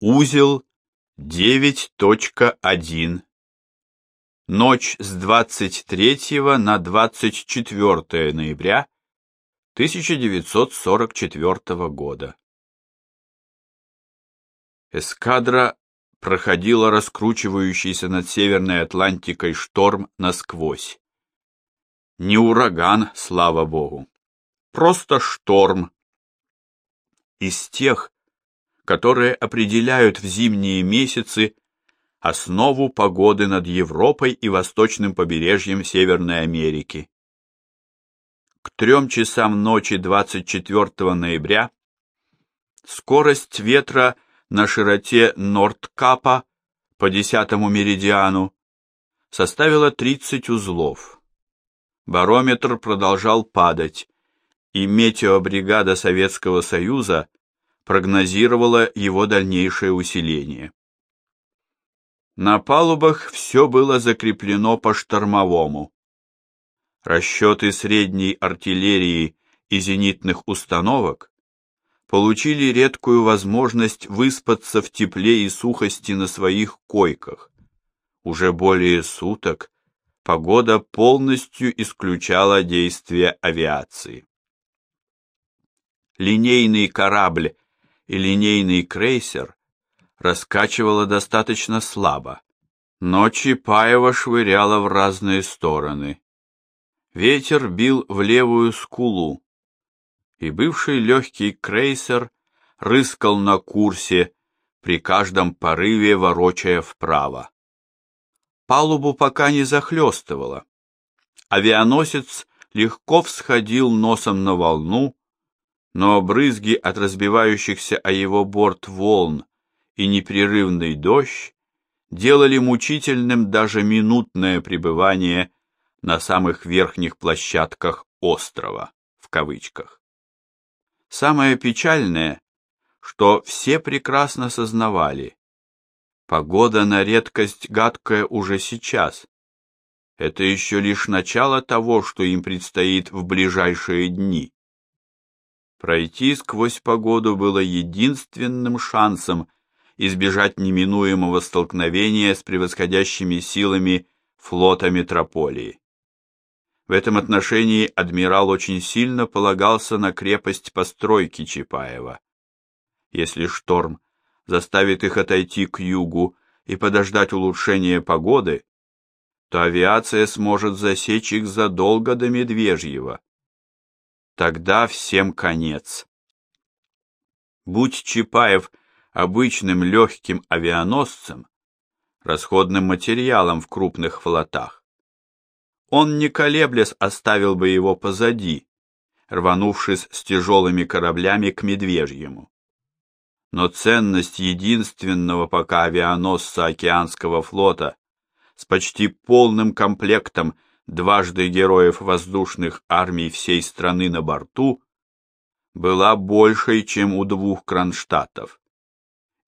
Узел 9.1. Ночь с 23 на 24 ноября 1944 года. Эскадра проходила раскручивающийся над Северной Атлантикой шторм насквозь. Не ураган, слава богу. Просто шторм. Из тех, которые определяют в зимние месяцы основу погоды над Европой и восточным побережьем Северной Америки. К трем часам ночи 24 ноября скорость ветра на широте Нордкапа по десятому меридиану составила 30 узлов. Барометр продолжал падать, и метеобригада Советского Союза прогнозировала его дальнейшее усиление. На палубах все было закреплено по штормовому. Расчеты средней артиллерии и зенитных установок получили редкую возможность выспаться в тепле и сухости на своих койках. Уже более суток погода полностью исключала действия авиации. Линейный корабль и линейный крейсер раскачивало достаточно слабо, но Чапаева швыряла в разные стороны. Ветер бил в левую скулу, и бывший легкий крейсер рыскал на курсе, при каждом порыве ворочая вправо. Палубу пока не захлестывало. Авианосец легко всходил носом на волну, но брызги от разбивающихся о его борт волн и непрерывный дождь делали мучительным даже минутное пребывание на самых верхних площадках острова, в кавычках. Самое печальное, что все прекрасно сознавали, погода на редкость гадкая уже сейчас. Это еще лишь начало того, что им предстоит в ближайшие дни. Пройти сквозь погоду было единственным шансом избежать неминуемого столкновения с превосходящими силами флота метрополии. В этом отношении адмирал очень сильно полагался на крепость постройки Чапаева. Если шторм заставит их отойти к югу и подождать улучшения погоды, то авиация сможет засечь их задолго до Медвежьего. Тогда всем конец. Будь Чапаев обычным легким авианосцем, расходным материалом в крупных флотах, он не колеблясь оставил бы его позади, рванувшись с тяжелыми кораблями к Медвежьему. Но ценность единственного пока авианосца океанского флота с почти полным комплектом дважды героев воздушных армий всей страны на борту, была большей, чем у двух Кронштадтов,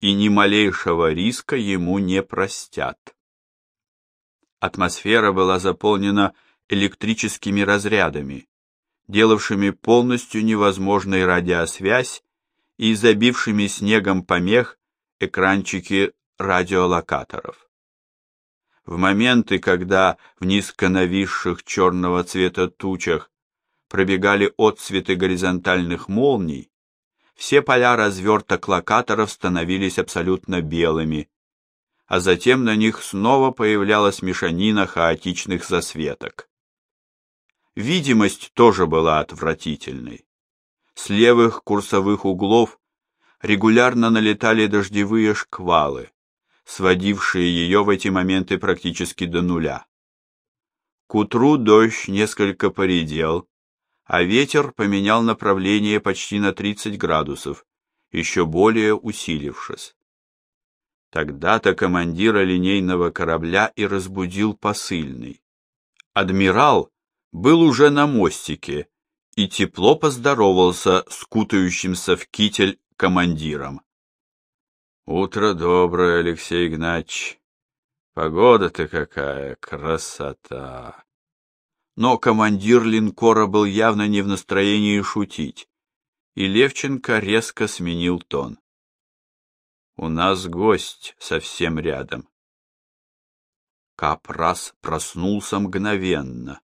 и ни малейшего риска ему не простят. Атмосфера была заполнена электрическими разрядами, делавшими полностью невозможной радиосвязь и забившими снегом помех экранчики радиолокаторов. В моменты, когда в низко нависших черного цвета тучах пробегали отсветы горизонтальных молний, все поля разверток локаторов становились абсолютно белыми, а затем на них снова появлялась мешанина хаотичных засветок. Видимость тоже была отвратительной. С левых курсовых углов регулярно налетали дождевые шквалы сводившие ее в эти моменты практически до нуля. К утру дождь несколько поредел, а ветер поменял направление почти на 30 градусов, еще более усилившись. Тогда-то командира линейного корабля и разбудил посыльный. Адмирал был уже на мостике и тепло поздоровался с кутающимся в китель командиром. Утро доброе, Алексей Игнатьевич. Погода-то какая, красота. Но командир линкора был явно не в настроении шутить, и Левченко резко сменил тон. У нас гость совсем рядом. Капрас проснулся мгновенно,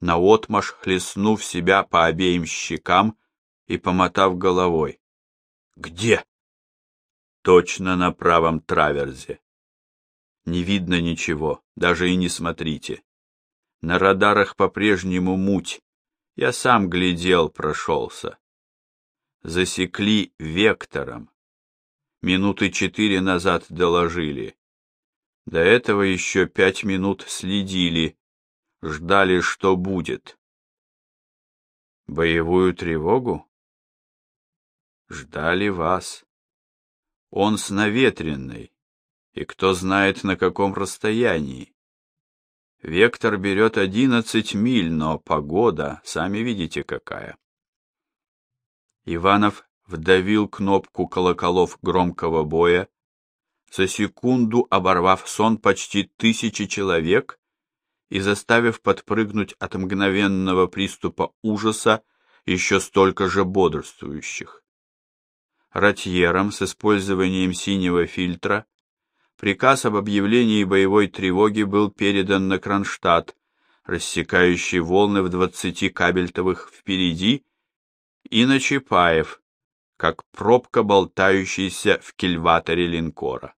наотмашь хлестнув себя по обеим щекам и помотав головой. «Где?» «Точно на правом траверзе. Не видно ничего, даже и не смотрите. На радарах по-прежнему муть. Я сам глядел, прошелся. Засекли вектором. Минуты четыре назад доложили. До этого еще пять минут следили, ждали, что будет. Боевую тревогу? Ждали вас. Он с наветренной, и кто знает на каком расстоянии. Вектор берет одиннадцать миль, но погода, сами видите, какая. Иванов вдавил кнопку колоколов громкого боя, за секунду оборвав сон почти тысячи человек и заставив подпрыгнуть от мгновенного приступа ужаса еще столько же бодрствующих. Ратьером с использованием синего фильтра приказ об объявлении боевой тревоги был передан на Кронштадт, рассекающий волны в двадцати кабельтовых впереди, и на Чапаев, как пробка, болтающаяся в кильваторе линкора.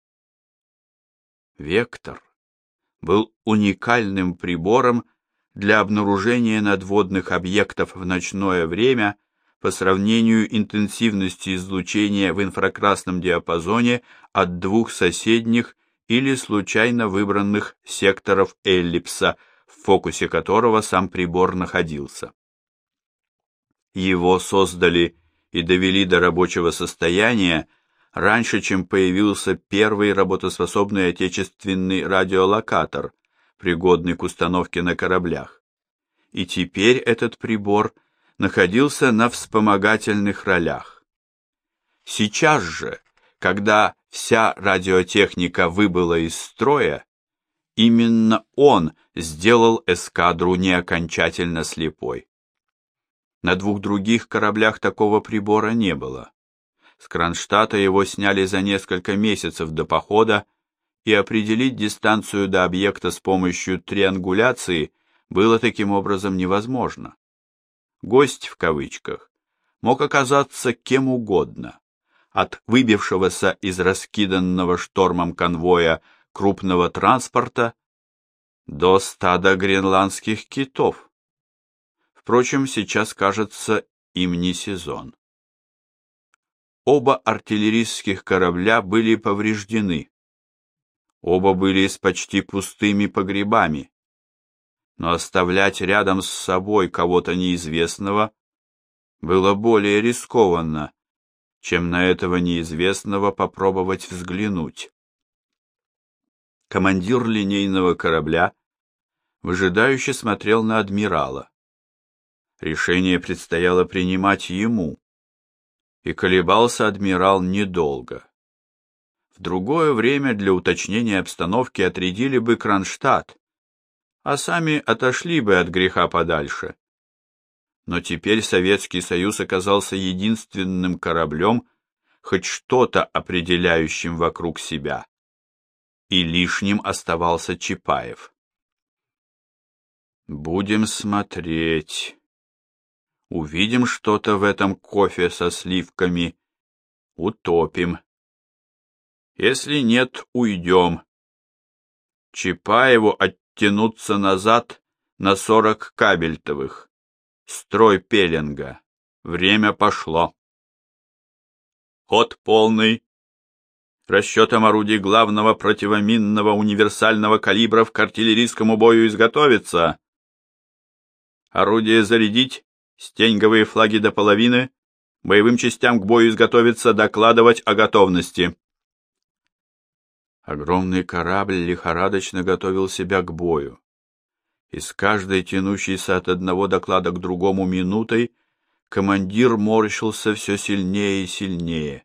Вектор был уникальным прибором для обнаружения надводных объектов в ночное время по сравнению интенсивности излучения в инфракрасном диапазоне от двух соседних или случайно выбранных секторов эллипса, в фокусе которого сам прибор находился. Его создали и довели до рабочего состояния раньше, чем появился первый работоспособный отечественный радиолокатор, пригодный к установке на кораблях. И теперь этот прибор находился на вспомогательных ролях. Сейчас же, когда вся радиотехника выбыла из строя, именно он сделал эскадру неокончательно слепой. На двух других кораблях такого прибора не было. С Кронштадта его сняли за несколько месяцев до похода, и определить дистанцию до объекта с помощью триангуляции было таким образом невозможно. Гость в кавычках мог оказаться кем угодно, от выбившегося из раскиданного штормом конвоя крупного транспорта до стада гренландских китов. Впрочем, сейчас, кажется, им не сезон. Оба артиллерийских корабля были повреждены. Оба были с почти пустыми погребами. Но оставлять рядом с собой кого-то неизвестного было более рискованно, чем на этого неизвестного попробовать взглянуть. Командир линейного корабля выжидающе смотрел на адмирала. Решение предстояло принимать ему, и колебался адмирал недолго. В другое время для уточнения обстановки отрядили бы Кронштадт, а сами отошли бы от греха подальше. Но теперь Советский Союз оказался единственным кораблем, хоть что-то определяющим вокруг себя. И лишним оставался Чапаев. Будем смотреть. Увидим что-то в этом кофе со сливками, утопим. Если нет, уйдем. Чапаеву оттянуться назад на сорок кабельтовых. Строй пеленга. Время пошло. Ход полный. Расчетом орудий главного противоминного универсального калибра к артиллерийскому бою изготовиться. Орудие зарядить Стеньговые флаги до половины. Боевым частям к бою изготовиться, докладывать о готовности. Огромный корабль лихорадочно готовил себя к бою. И с каждой тянущейся от одного доклада к другому минутой командир морщился все сильнее и сильнее.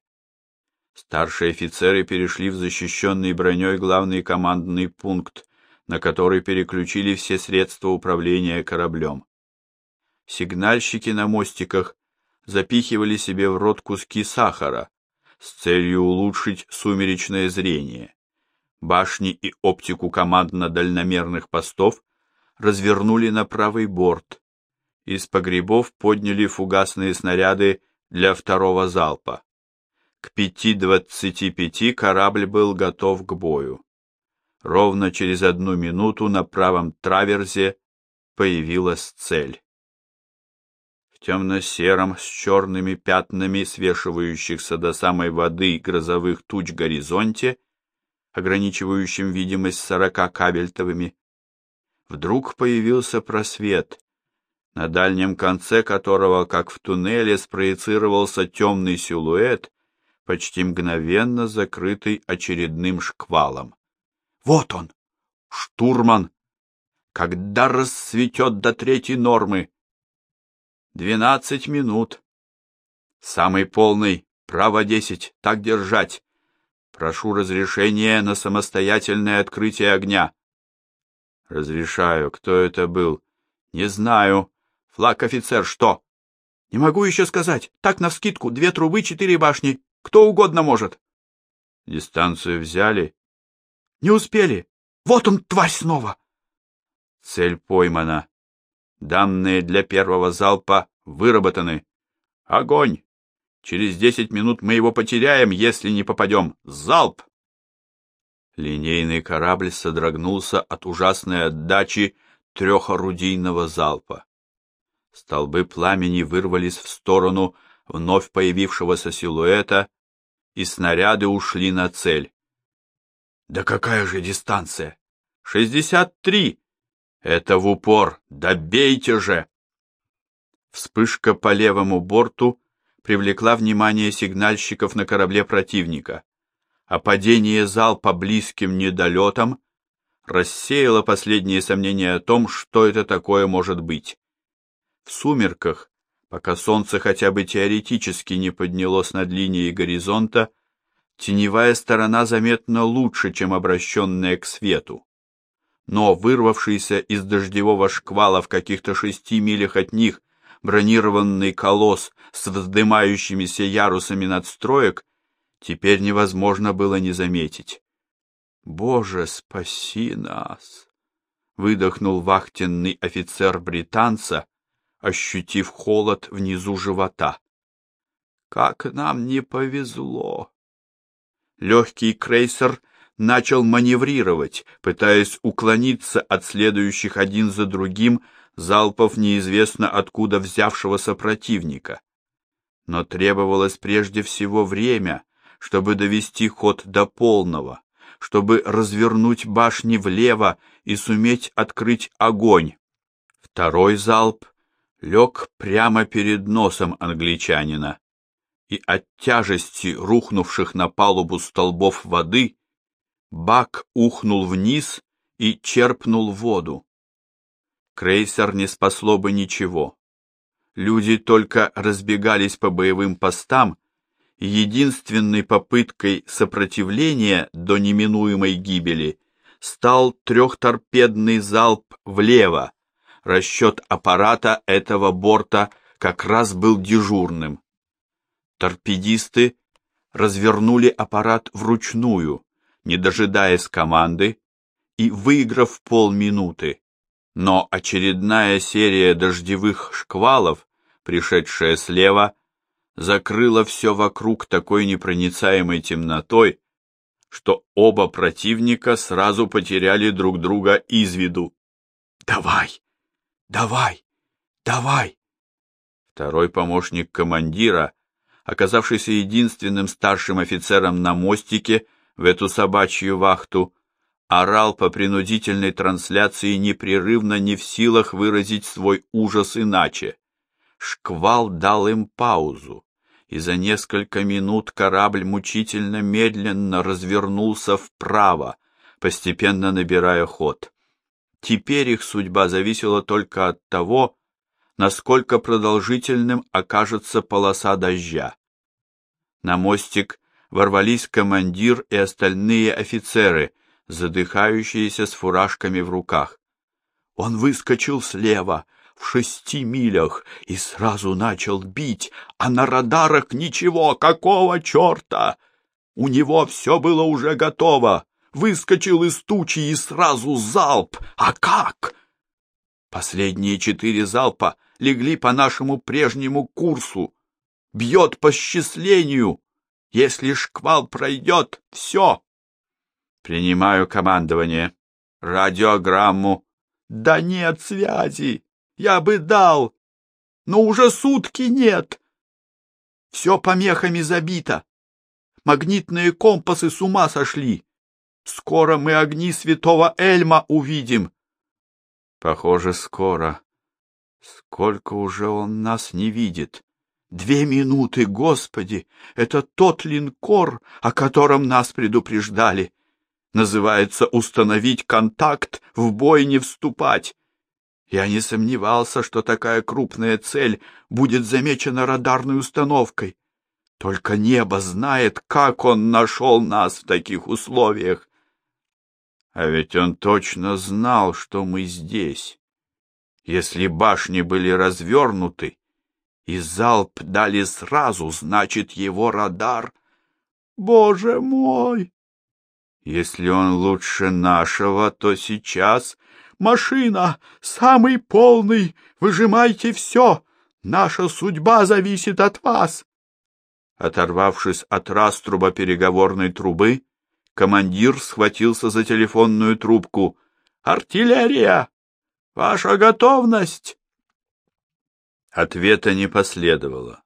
Старшие офицеры перешли в защищенный броней главный командный пункт, на который переключили все средства управления кораблем. Сигнальщики на мостиках запихивали себе в рот куски сахара, с целью улучшить сумеречное зрение. Башни и оптику командно-дальномерных постов развернули на правый борт. Из погребов подняли фугасные снаряды для второго залпа. К 5.25 корабль был готов к бою. Ровно через одну минуту на правом траверзе появилась цель. В темно-сером с черными пятнами свешивающихся до самой воды грозовых туч горизонте, ограничивающим видимость сорока кабельтовыми, вдруг появился просвет, на дальнем конце которого, как в туннеле, спроецировался темный силуэт, почти мгновенно закрытый очередным шквалом. Вот он, штурман, когда рассветет до третьей нормы. Двенадцать минут. Самый полный, право десять, так держать. Прошу разрешения на самостоятельное открытие огня. Разрешаю. Кто это был? Не знаю. Флаг офицер что? Не могу еще сказать. Так навскидку, две трубы, четыре башни. Кто угодно может. Дистанцию взяли? Не успели. Вот он, тварь снова. Цель поймана. Данные для первого залпа выработаны. Огонь! Через десять минут мы его потеряем, если не попадем. Залп! Линейный корабль содрогнулся от ужасной отдачи трехорудийного залпа. Столбы пламени вырвались в сторону вновь появившегося силуэта, и снаряды ушли на цель. Да какая же дистанция? Шестьдесят три! Это в упор! Добейте же! Вспышка по левому борту привлекла внимание сигнальщиков на корабле противника, а падение залпа близким недолетом рассеяло последние сомнения о том, что это такое может быть. В сумерках, пока солнце хотя бы теоретически не поднялось над линией горизонта, Теневая сторона заметно лучше, чем обращенная к свету. Но вырвавшийся из дождевого шквала в каких-то шести милях от них бронированный колосс с вздымающимися ярусами надстроек теперь невозможно было не заметить. «Боже, спаси нас!» — выдохнул вахтенный офицер британца, ощутив холод внизу живота. «Как нам не повезло!» легкий крейсер начал маневрировать, пытаясь уклониться от следующих один за другим залпов неизвестно откуда взявшегося противника. Но требовалось прежде всего время, чтобы довести ход до полного, чтобы развернуть башни влево и суметь открыть огонь. Второй залп лег прямо перед носом англичанина и от тяжести рухнувших на палубу столбов воды бак ухнул вниз и черпнул воду. Крейсер не спасло бы ничего. Люди только разбегались по боевым постам, и единственной попыткой сопротивления до неминуемой гибели стал трехторпедный залп влево. Расчет аппарата этого борта как раз был дежурным. Торпедисты развернули аппарат вручную, не дожидаясь команды, и выиграв полминуты. Но очередная серия дождевых шквалов, пришедшая слева, закрыла все вокруг такой непроницаемой темнотой, что оба противника сразу потеряли друг друга из виду. «Давай! Давай! Давай!» Второй помощник командира оказавшийся единственным старшим офицером на мостике в эту собачью вахту, орал по принудительной трансляции непрерывно не в силах выразить свой ужас иначе. Шквал дал им паузу, и за несколько минут корабль мучительно медленно развернулся вправо, постепенно набирая ход. Теперь их судьба зависела только от того, насколько продолжительным окажется полоса дождя. На мостик ворвались командир и остальные офицеры, задыхающиеся с фуражками в руках. Он выскочил слева, в шести милях и сразу начал бить, а на радарах ничего, какого черта? У него все было уже готово. Выскочил из тучи и сразу залп. А как? Последние четыре залпа легли по нашему прежнему курсу. Бьет по счислению. Если шквал пройдет, все. Принимаю командование. Радиограмму. Да нет связи. Я бы дал. Но уже сутки нет. Все помехами забито. Магнитные компасы с ума сошли. Скоро мы огни святого Эльма увидим. Похоже, скоро. Сколько уже он нас не видит. Две минуты, Господи! Это тот линкор, о котором нас предупреждали. Называется «Установить контакт, в бой не вступать». Я не сомневался, что такая крупная цель будет замечена радарной установкой. Только небо знает, как он нашел нас в таких условиях. А ведь он точно знал, что мы здесь. Если башни были развернуты, и залп дали сразу, значит, его радар... Боже мой! Если он лучше нашего, то сейчас... Машина! Самый полный! Выжимайте все! Наша судьба зависит от вас! Оторвавшись от раструба переговорной трубы, командир схватился за телефонную трубку. «Артиллерия! Ваша готовность!» Ответа не последовало.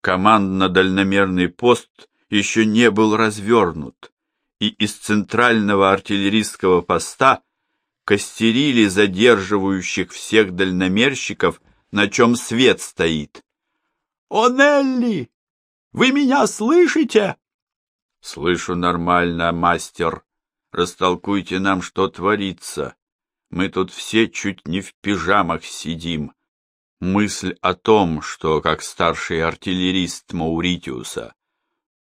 Командно-дальномерный пост еще не был развернут, и из центрального артиллерийского поста костерили задерживающих всех дальномерщиков, на чем свет стоит. «О, Нелли! Вы меня слышите?» «Слышу нормально, мастер. Растолкуйте нам, что творится. Мы тут все чуть не в пижамах сидим». Мысль о том, что, как старший артиллерист Мауритиуса,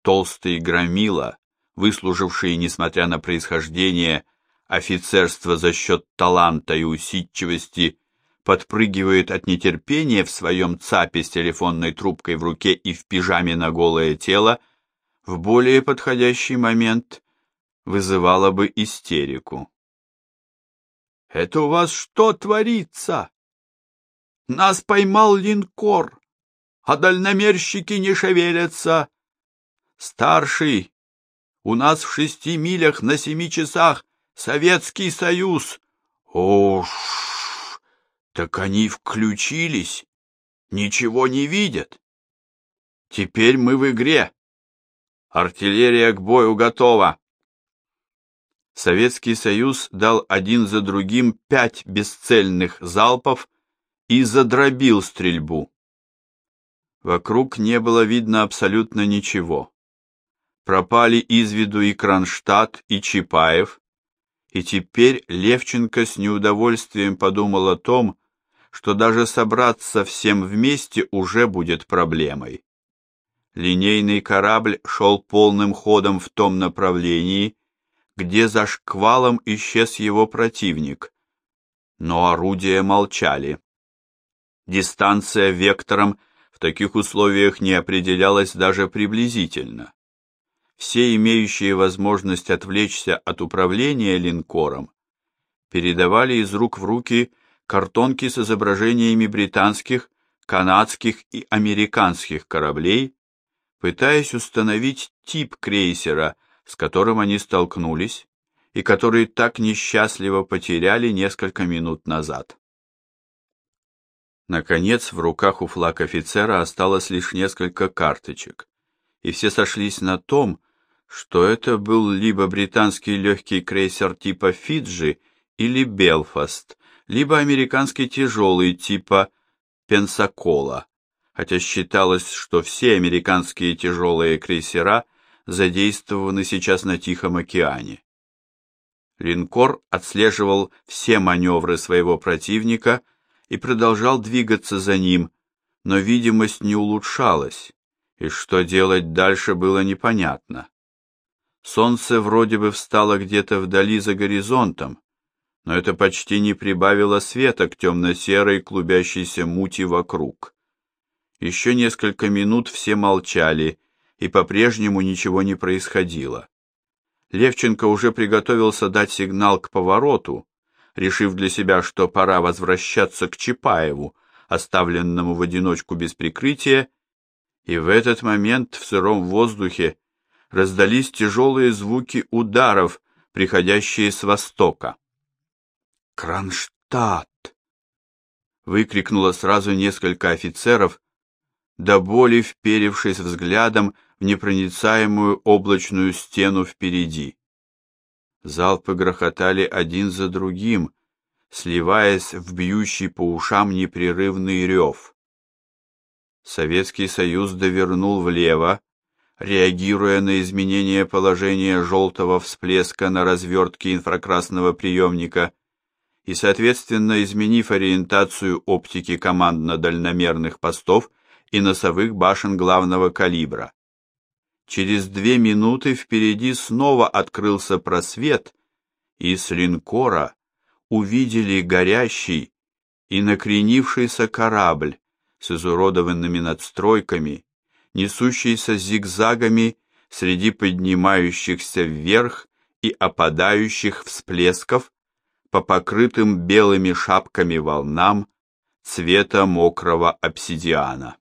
толстый громила, выслуживший, несмотря на происхождение, офицерство за счет таланта и усидчивости, подпрыгивает от нетерпения в своем цапе с телефонной трубкой в руке и в пижаме на голое тело, в более подходящий момент вызывало бы истерику. «Это у вас что творится?» Нас поймал линкор, а дальномерщики не шевелятся. Старший, у нас в шести милях на семи часах Советский Союз. Уж, так они включились, ничего не видят. Теперь мы в игре. Артиллерия к бою готова. Советский Союз дал один за другим пять бесцельных залпов и задробил стрельбу. Вокруг не было видно абсолютно ничего. Пропали из виду и Кронштадт, и Чапаев, и теперь Левченко с неудовольствием подумал о том, что даже собраться всем вместе уже будет проблемой. Линейный корабль шел полным ходом в том направлении, где за шквалом исчез его противник, но орудия молчали. Дистанция вектором в таких условиях не определялась даже приблизительно. Все имеющие возможность отвлечься от управления линкором передавали из рук в руки картонки с изображениями британских, канадских и американских кораблей, пытаясь установить тип крейсера, с которым они столкнулись и который так несчастливо потеряли несколько минут назад. Наконец, в руках у флаг офицера осталось лишь несколько карточек, и все сошлись на том, что это был либо британский легкий крейсер типа Фиджи или Белфаст, либо американский тяжелый типа Пенсакола, хотя считалось, что все американские тяжелые крейсера задействованы сейчас на Тихом океане. Линкор отслеживал все маневры своего противника и продолжал двигаться за ним, но видимость не улучшалась, и что делать дальше было непонятно. Солнце вроде бы встало где-то вдали за горизонтом, но это почти не прибавило света к темно-серой клубящейся мути вокруг. Еще несколько минут все молчали, и по-прежнему ничего не происходило. Левченко уже приготовился дать сигнал к повороту, решив для себя, что пора возвращаться к Чапаеву, оставленному в одиночку без прикрытия, и в этот момент в сыром воздухе раздались тяжелые звуки ударов, приходящие с востока. «Кронштадт!» — выкрикнуло сразу несколько офицеров, до боли вперевшись взглядом в непроницаемую облачную стену впереди. Залпы грохотали один за другим, сливаясь в бьющий по ушам непрерывный рев. Советский Союз довернул влево, реагируя на изменение положения желтого всплеска на развертке инфракрасного приемника и, соответственно, изменив ориентацию оптики командно-дальномерных постов и носовых башен главного калибра. Через две минуты впереди снова открылся просвет, и с линкора увидели горящий и накренившийся корабль с изуродованными надстройками, несущийся зигзагами среди поднимающихся вверх и опадающих всплесков по покрытым белыми шапками волнам цвета мокрого обсидиана.